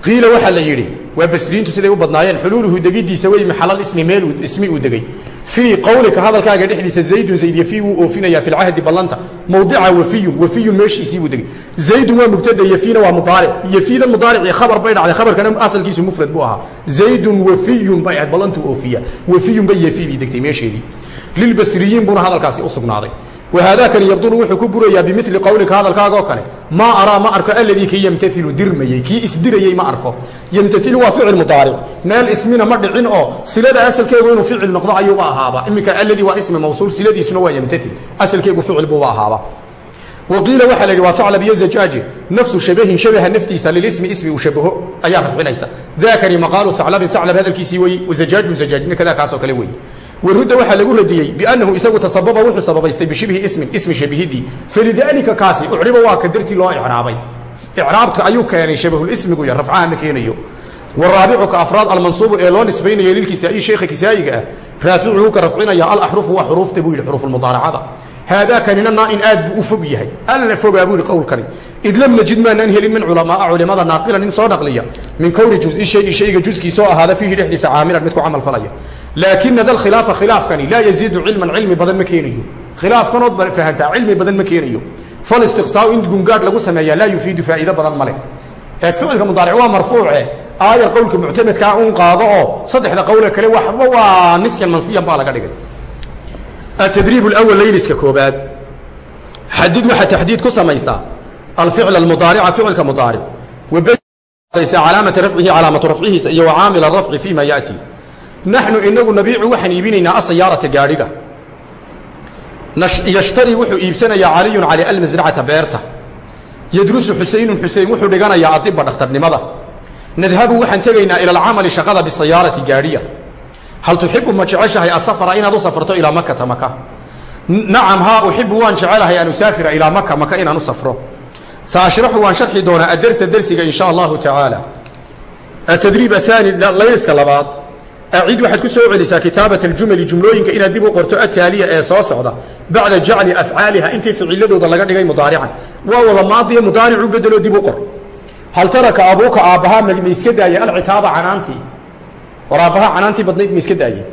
qiila waxaa la yidhi waa basriintu siday u badnaayeen xuluuluhu degidiisa wey maxalal ismi meel ismi uu degay fii qowlika hadalkaaga dhexdiisa zaydun zayd yafi wuu oofinayaa fi lcahdi ballanta mawdica wafiyun wafiyun meeshiisii buu degay zaydun waa mubtada yafiina waa mudaaric yafiidan mudaaricii khabar bay dhacday khabarkana asalkiisu mufrad buu ahaa zaydun wafiyun bay ahayd ballantuu oofiya wafiyun bay yafidii degtay meesheedii lilbasriyiin buuna hadalkaasi u sugnaaday وhaadakani yabdulu wuxuu ku burayaa bimili qowlika hadalkaaga oo kale maa araa ma arko aladii kii ymtailu dirmayey kii isdirayey ma arko. Ymtailu waa ficil mudaaric. Meel ismina ma dhicin oo silada asalkeegu inuu ficil noqdo ayuuba ahaaba. Iminka aladii waa ismi mawsuul siladiisuna waa ymtail asalkeegu ficil buuba ahaaba. Waqiila waxaa la yidhi waa aclab iyo zajaaje nafsu shabahin shabaha naftiisa lilismi ismi uu shabaho. Ayaa rafcinaysa. Daakani maqaalu aclabin aclab hadalkiisii weeye wazajaajun zajaajina kadaa kaasoo kale weeye warudda waxaa lagu radiyey biannahu isagu tasababa wuxuu sababaystay bishibhi ismin ismi shabihidii falidaalika kaasi ucriba waa ka loo icraabay. Icraabka ayuu keenay shabahulismigu iyo rafcaha ma keenayo. Waraabicu ka afraad almansuubu ee loo nisbaynayo lilkisaa'i sheekha kisaa'iga ah raaficuhu ka rafcinaya alaxrufu waa xuruufta buu yidhi xuruufulmudaaracada haadaakanina naa in aad buu u fog yahay. Alla fogaa buu yihi qowlkani. Id lam najid maanaan helin min culamaaa culimada naaqilan in soo naqliya. Min kowni juzi shayi shayga juskiisoo ahaada fiihi dhexdiisa caamilan mid camal falaya laakin hada khilaafa khilaafkani laa yaziidu cilman cilmi badan ma keenayo khilaafkanood fahantaa cilmi badan ma keenayo falistiqsaau in gungaadh lagu sameeyaa laa yufiidu faa'iido badan ma eeg ficilka mudaaric waa marfuuce aayar qowlka muctamedkaa un qaado oo saddexda qowle kale waxba waa nisyan mansiyan baa laga dhigay atadriib lwal layliska koobaad xadid waxaa taxdiid ku samaysaa alficl almudaarica ficilka mudaaric wabadysa calaamata rafcihi calaamatu rafcihiisa iyo wa caamila rafci fii yaati naxnu inagu nabiicu waxaan iibinaynaa asayaarata gaadhiga yashtari wuxuu iibsanayaa caliyun cali almasracata beerta yadrusu xusaynun xuseyn wuxuu dhiganayaa adiba dhakhtarnimada nadhabu waxaan tegaynaa ila alcamali shaqada bisayaarati gaadhiya hal tuxibu ma jeceshahay asafara inaad u safarto ilaa makata maka nacam haa uxibu waan jecelahay an usaafira ilaa maka maka inaan u safro saashraxu waan sharxi doonaa adarsa dersiga in sha allahu tacaala atadriib ahaani layliska labaad acid waxaad ku soo celisaa kitaabat aljumali jumlooyinka inaad dib u qorto ataaliya ee soo socda bacda jacli afcaaliha intii ficiladooda laga dhigay mudaarican waa wada maadiya mudaaricu bedelo dib u qor hal taraka abuuka aabbahaa ma iska daaya alcitaaba canaantii war aabbahaa canaantii badnayd ma iska daayey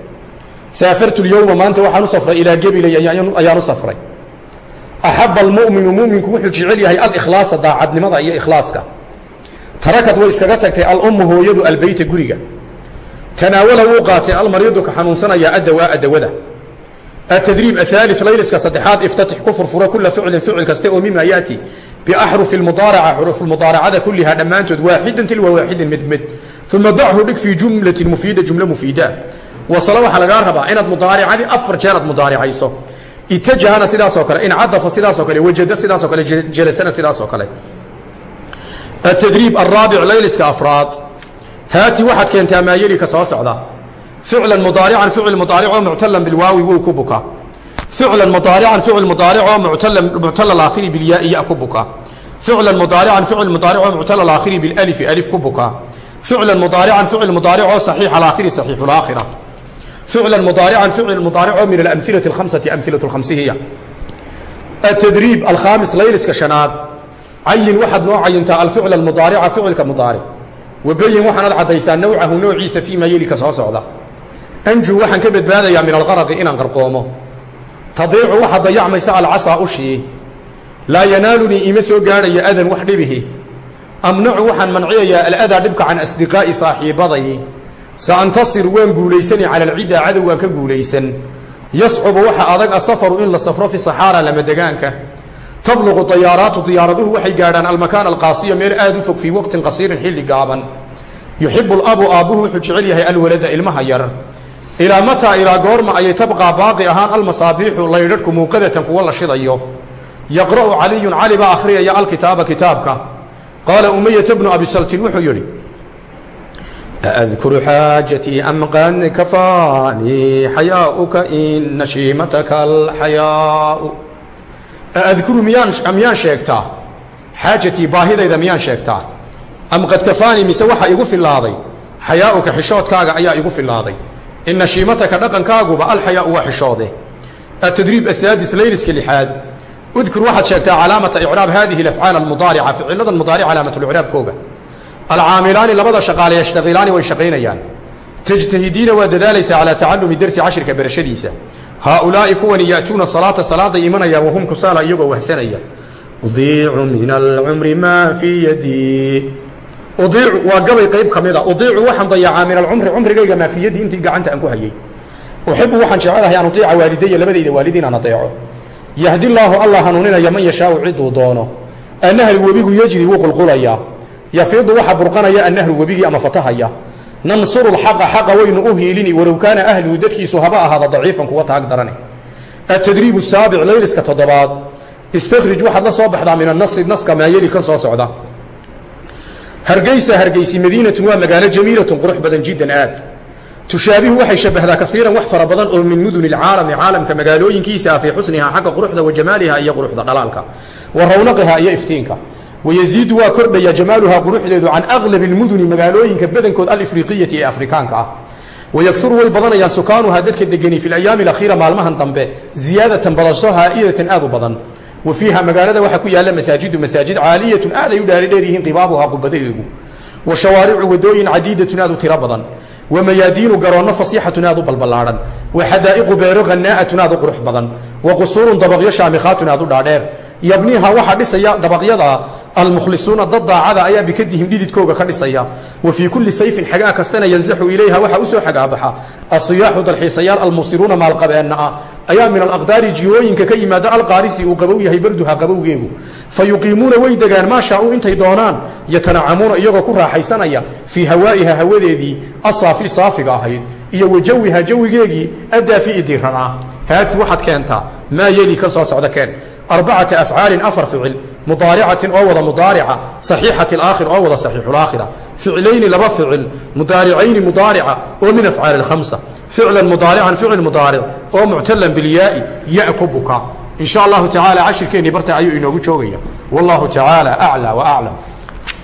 saafartu lyowma maanta waxaan u safray ilaa gebilay ayaan u safray axaba almu'minu muminku wuxuu jecel yahay alikhlaasa daacadnimada iyo ikhlaaska tarakad way iskaga guriga tanaawala wuu qaatay almariidu ka xanuunsanaya adawaa adawada. Atadriib ahaali layliska saddexaad iftatix ku furfuro kula ficlin ficil kaste oo mima yaati biaxrufi mudaaraca xurufu mudaaracada kulihaa dhammaantood waaxidan tilwa waaxidin mid mid. Uma dachu dhig fii jumlatin mufiida jumlo mufiida. Wasalo waxaa lagaa rabaa inaad mudaaricadii afar jeer aad mudaaricayso. Itajahana sidaasoo kale incadafa sidaasoo kale wajada sidaasoo kale jelasana sidaasoo kale. Atadriib araabic layliska afraad haati waxaad keentaa maayeli ka soo socda? Ficlan mudaarican ficil mudaaric oo muctalan bilwaawi wuu ku buka. Ficlan mudaarican ficil mudaaric oo muctala alaakhiri bilyaai ya ku buka. Ficlan mudaarican ficil mudaaric oo muctala alaakhiri bilalifi alif ku buka. Ficlan mudaarican ficil mudaaric oo saxiix alaakhiri saxiixu laakhira ficlan mudaarican ficil mudaaric oo min alamhilati alkhamsati amhilatu lkhamsihiya atadriib alkhaamis layliska shanaad. Cayin waxaad noo cayintaa alficla almudaarica ficilka mudaaric wabayin waxaanaad caddaysaa nawcahu noociisa fii maa yelika soo socda. Anju waxaan ka badbaadayaa min alqaraqi inaan qarqoomo. Tadiicu waxaad dayacmaysa alcasaa ushii laa yanaalunii ima soo gaadhaya adan wax dhibihi. Amnacu waxaan manciyayaa aladaa dhibka can asdiqaa'i saaxiibaday sa antasir waan guulaysani cala alciddaa cadow waan ka guulaysan. Yascubu waxa adag asafaru in la safro fi saxaara lamadegaanka tabluqu ayaaraatu diyaaraduhu waxay gaadhaan almakaan alqaasiya meel aad u fog fii waqtin qasiirin xilli gaaban. Yuxibu labu aabbuhu wuxuu jecel yahay alwalada ilmaha yar. Ilaa mataa ilaa goorma ayay tabqaa baaqi ahaan almasaabiixu laydhadhku muuqadatan kuwa la shidayo. Yaqra'u caliyun cali baa akhriyaya alkitaaba kitaabka. Qaala umayata bnu abisaltin wuxuu yidhi adkuru حاجتي am qad kafaanii xayaauka in nashiimataka alxayaau adkuru miyaaamiyaan sheegtaa xaajatii baahidayda miyaan sheegtaa am qad kafaanii mise waxa igu filaaday xayaauka xishoodkaaga ayaa igu filaaday in nashiimataka dhaqankaaguba alxayaau waa xishoode atadriib asaadis layliska lixaad udkur waxaad sheegtaa calaamata icraab haadihi alafcaal almudaarica ficiladan mudaaric calaamatulicraabkooga alcaamilaani labada shaqaale yashtaqilaani way shaqaynayaan tajtahidiina waa dadaalaysaa calaa tacalumi darsi cashirka barashadiisa haaulaa'i kuwani ya'tuuna salaata salaaday imanayaan wahum kusaala iyagoo wahsanaya udiicu min alcumri maa fii yadii udiicu waa gabay qayb ka mida udiicu waxaan dayacaa min alcumri cumrigayga maa fii yadii intii gacanta aan ku hayay uxibu waxaan jecelahay an udiica waalidaya labadayda waalidiin aan adeeco yahdi llaahu allah hanuuninaya man yashaau ciduu doono annahri webigu yejri wuu qulqulayaa yafiidu waxa burqanaya annahru webigii ama fatahaya nansuru lxaqa xaqa waynu u hiilini walow kaana ahluhu dadkiisu haba ahaada daciifan kuwa taag darane atadriib saabic layliska toddobaad. Istakhrij waxaad la soo baxdaa min anasri naska maayeli kan soo socda. Hargeysa hargeysi madiinatun waa magaalo jamiilatun qurux badan jiddan aad. Tushaabihu waxay shabahdaa kaiiran wax fara badan oo min muduni lcaalami caalamka magaalooyinkiisa ah fii xusnihaa xagga quruxda wa jamaaliha iyo quruxda dhalaalka. Wa rawnaqiha iyo iftiinka wayaziidu waa kordhaya jamaaluhaa quruxdeedu can aglab اlmuduni magaalooyinka badankood alifriqiyati ee afrikaanka ah wayakuru way badanayaan sukaanuhaa dadka degeni fi ayaami اakhiira maalmahan dambe ziyaadatan badasho haa'ilatan aad u badan wa fiiha magaalada waxaa ku yaalla masaajidu masaajid caaliyatun aad ay u dhaari dheer yihiin qibaabuhaa qubadaheegu wa shawaaricu wadooyin cadiidatun aad u tiro badan wa mayaadiinu garoonno fasiixatun aad u balballaadhan wa xadaa'iqu beero hannaa'atun aad u qurux badan wa qusuurun dabaqyo shaamikhaatun aad u dhaadheer yabniha waxaa dhisaya dabaqyada almukhlisuuna dad daacada ayaa bikadihim dhididkooga ka dhisaya wa fii kulli sayfin xagaa kastana yanzaxu ilayha waxaa u soo xagaabaxa asiyaaxu dalxiisayaal almusiruuna maalqabeenna ah ayaa min alaqdaari jihooyinka ka yimaada alqaarisi uu qabow yahay barduha qabowgeegu fa yuqiimuuna way degaan maa shaau intay doonaan yatanacamuuna iyagoo ku raaxaysanaya fii hawaa'iha hawadeedii asaafi saafiga ahayd iyo wa jawiha jawigeegii addaafi'i diranaa haati waxaad keentaa maa yeli ka soo socda keen arbacata afcaalin afar ficil mudaaricatin oo wada mudaarica saxiixati alaakhir oo wada saxiixulaakhira ficlayni laba ficil mudaaricayni mudaarica oo min afcaali ficlan mudaarican ficil mudaaric oo muctalan bilyaa'i ya in sha allahu tacaala cashirkeennii barta ayuu inoogu joogaya. Wallahu tacaala aclى wa aclam